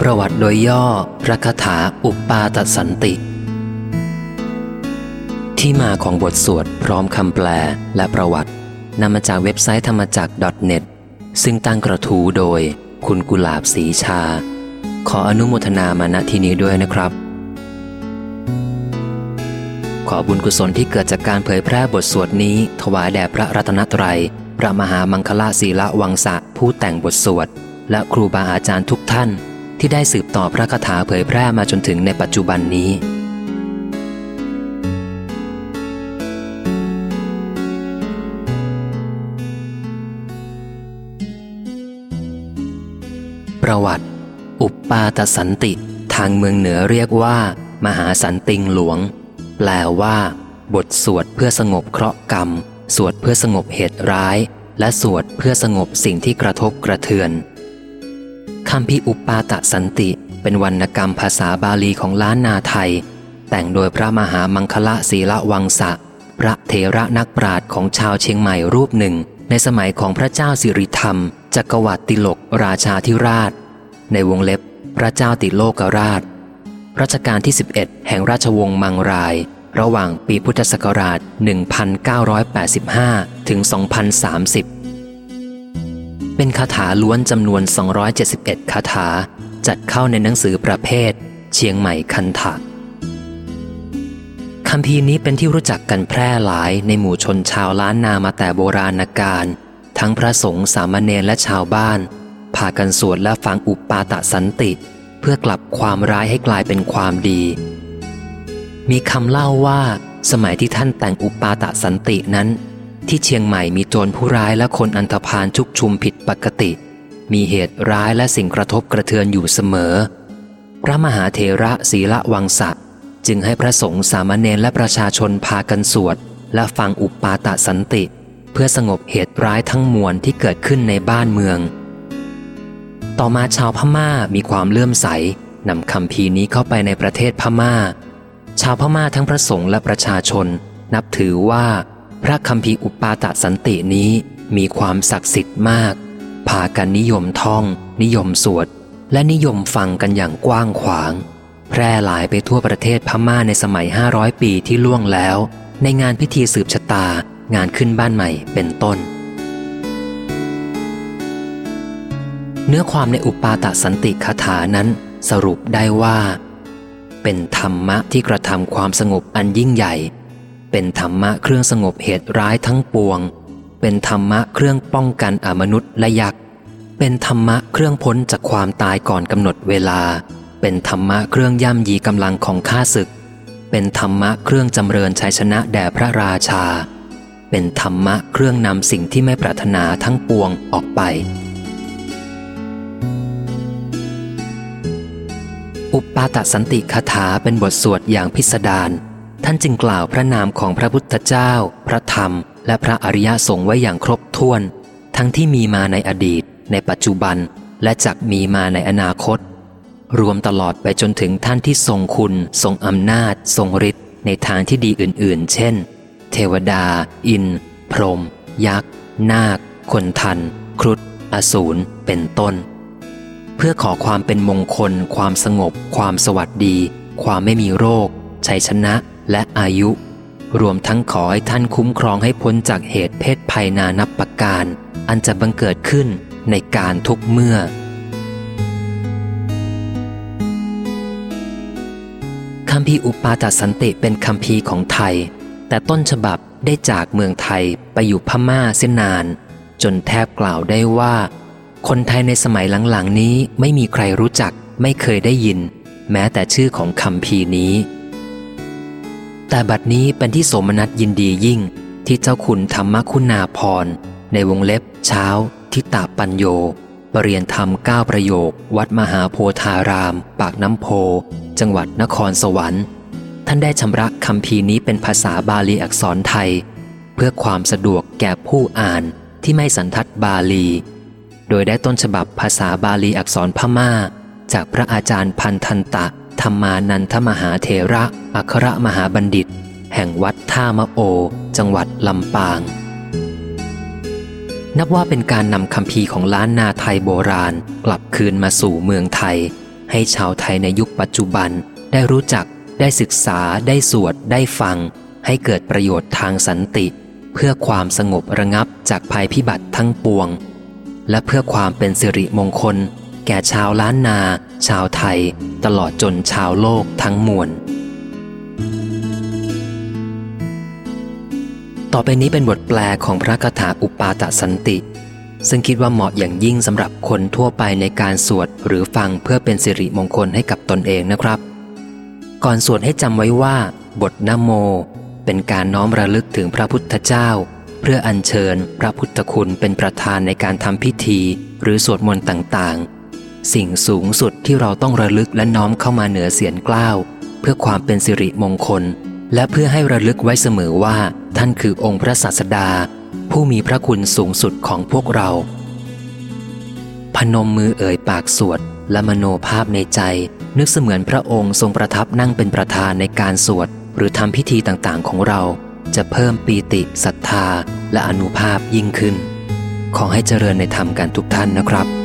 ประวัติโดยย่อพระคาถาอุปปาตสันติ ที่มาของบทสวดพร้อมคำแปลและประวัตินำมาจากเว็บไซต์ธรรมจักร .net ซึ่งตั้งกระทู้โดยคุณกุลาบสีชา ขออนุโมทนามาณที่นี้ด้วยนะครับ ขอบุญกุศลที่เกิดจากการเผยแพร่บทสวดนี้ ถวายแด่พระรัตนตรัย พระมหามังคลาศีละวังสะผู้แต่งบทสวด และครูบาอาจารย์ทุกท่าน ที่ได้สืบต่อพระคาถาเผยแพร่มาจนถึงในปัจจุบันนี้ ประวัติ อุปปาตสันติ ทางเมืองเหนือเรียกว่า มหาสันติงหลวง แปลว่า บทสวดเพื่อสงบเคราะห์กรรม สวดเพื่อสงบเหตุร้าย และสวดเพื่อสงบสิ่งที่กระทบกระเทือน คำพิอุปปาตสันติ เป็นวรรณกรรมภาษาบาลีของล้านนาไทย แต่งโดยพระมหามังคละศีละวังสะ พระเทระนักปราชญ์ของชาวเชียงใหม่รูปหนึ่ง ในสมัยของพระเจ้าสิริธรรม จักรวรรดิโลกราชาธิราช ในวงเล็บ พระเจ้าติโลกราช รัชกาลที่ 11 แห่งราชวงศ์มังราย ระหว่างปีพุทธศักราช 1985 ถึง 2030 เป็นคาถาล้วนจำนวน 271 คาถา จัดเข้าในหนังสือประเภท เชียงใหม่คันถะคำพีนี้เป็นที่รู้จักกันแพร่หลายในหมู่ชนชาวล้านนามาแต่โบราณกาลทั้งพระสงฆ์สามเณรและชาวบ้านพากันสวดและฟังอุปปาตสันติ เพื่อกลับความร้ายให้กลายเป็นความดี มีคำเล่าว่า สมัยที่ท่านแต่งอุปปาตสันตินั้น ที่เชียงใหม่มีโจรผู้ร้ายและคนอันธพาลชุกชุมผิดปกติ มีเหตุร้ายและสิ่งกระทบกระเทือนอยู่เสมอ พระมหาเถระศีละวังสะ จึงให้พระสงฆ์สามเณรและประชาชนพากันสวด และฟังอุปปาตสันติ เพื่อสงบเหตุร้ายทั้งมวลที่เกิดขึ้นในบ้านเมือง ต่อมาชาวพม่ามีความเลื่อมใสนำคำพีนี้เข้าไปในประเทศพม่า ชาวพม่าทั้งพระสงฆ์และประชาชน นับถือว่า พระคำพีอุปาตสันตินี้มีความศักดิ์สิทธิ์มาก พากันนิยมท่อง นิยมสวด และนิยมฟังกันอย่างกว้างขวาง แพร่หลายไปทั่วประเทศพม่าในสมัย 500 ปีที่ล่วงแล้ว ในงานพิธีสืบชะตา งานขึ้นบ้านใหม่เป็นต้น เนื้อความในอุปาตสันติคาถานั้นสรุปได้ว่า เป็นธรรมะที่กระทำความสงบอันยิ่งใหญ่ เป็นธรรมะเครื่องสงบเหตุร้ายทั้งปวง เป็นธรรมะเครื่องป้องกันอมนุษย์และยักษ์ เป็นธรรมะเครื่องพ้นจากความตายก่อนกำหนดเวลา เป็นธรรมะเครื่องย่ำยีกำลังของข้าศึก เป็นธรรมะเครื่องจำเริญชัยชนะแด่พระราชา เป็นธรรมะเครื่องนำสิ่งที่ไม่ปรารถนาทั้งปวงออกไป อุปปาตสันติคาถาเป็นบทสวดอย่างพิสดาร ท่านจึงกล่าวพระนามของพระพุทธเจ้า พระธรรม และพระอริยสงฆ์ไว้อย่างครบถ้วน ทั้งที่มีมาในอดีต ในปัจจุบัน และจักมีมาในอนาคต รวมตลอดไปจนถึงท่านที่ทรงคุณ ทรงอำนาจ ทรงฤทธิ์ในทางที่ดีอื่น ๆ เช่น เทวดา อิน พรหมยักษ์ นาค คนทัน ครุฑอสูร เป็นต้น เพื่อขอความเป็นมงคล ความสงบ ความสวัสดี ความไม่มีโรค ชัยชนะ และอายุ รวมทั้งขอให้ท่านคุ้มครองให้พ้นจากเหตุเพศภัยนานับประการ อันจะบังเกิดขึ้นในการทุกเมื่อ คำพีอุปาตสันติเป็นคำพีของไทย แต่ต้นฉบับได้จากเมืองไทยไปอยู่พม่าเส้นนาน จนแทบกล่าวได้ว่า คนไทยในสมัยหลังๆนี้ไม่มีใครรู้จักไม่เคยได้ยิน แม้แต่ชื่อของคำพีนี้ แต่บัดนี้เป็นที่สมนัสยินดียิ่ง ที่เจ้าคุณธรรมคุณาพร ในวงเล็บเช้า ทิตาปัญโยปรริยนธรรมเก้าประโยค วัดมหาโพธาราม ปากน้ำโพ จังหวัดนครสวรรค์ ท่านได้ชำระคำพีนี้เป็นภาษาบาลีอักษรไทย เพื่อความสะดวกแก่ผู้อ่านที่ไม่สันทัดบาลี โดยได้ต้นฉบับภาษาบาลีอักษรพม่า จากพระอาจารย์พันธันตะ ธรรมานันทมหาเถระ อัครมหาบัณฑิต แห่งวัดท่ามะโอ จังหวัดลำปาง นับว่าเป็นการนำคำพีของล้านนาไทยโบราณ กลับคืนมาสู่เมืองไทย ให้ชาวไทยในยุคปัจจุบันได้รู้จัก ได้ศึกษา ได้สวด ได้ฟัง ให้เกิดประโยชน์ทางสันติ เพื่อความสงบระงับจากภัยพิบัติทั้งปวง และเพื่อความเป็นสิริมงคล แก่ชาวล้านนา ชาวไทยตลอดจนชาวโลกทั้งมวล ต่อไปนี้เป็นบทแปลของพระคาถาอุปาตสันติ ซึ่งคิดว่าเหมาะอย่างยิ่งสำหรับคนทั่วไปในการสวดหรือฟังเพื่อเป็นสิริมงคลให้กับตนเองนะครับ ก่อนสวดให้จำไว้ว่า บทนโม เป็นการน้อมระลึกถึงพระพุทธเจ้าเพื่ออัญเชิญพระพุทธคุณเป็นประธานในการทำพิธี หรือสวดมนต์ต่างๆ สิ่งสูงสุดที่เราต้องระลึกและน้อมเข้ามาเหนือเสียงกล้าว เพื่อความเป็นสิริมงคล และเพื่อให้ระลึกไว้เสมอว่า ท่านคือองค์พระศาสดา ผู้มีพระคุณสูงสุดของพวกเรา พนมมือเอ่ยปากสวดและมโนภาพในใจ นึกเสมือนพระองค์ทรงประทับนั่งเป็นประธานในการสวด หรือทำพิธีต่างๆของเรา จะเพิ่มปีติศรัทธา และอนุภาพยิ่งขึ้น ขอให้เจริญในธรรมกันทุกท่านนะครับ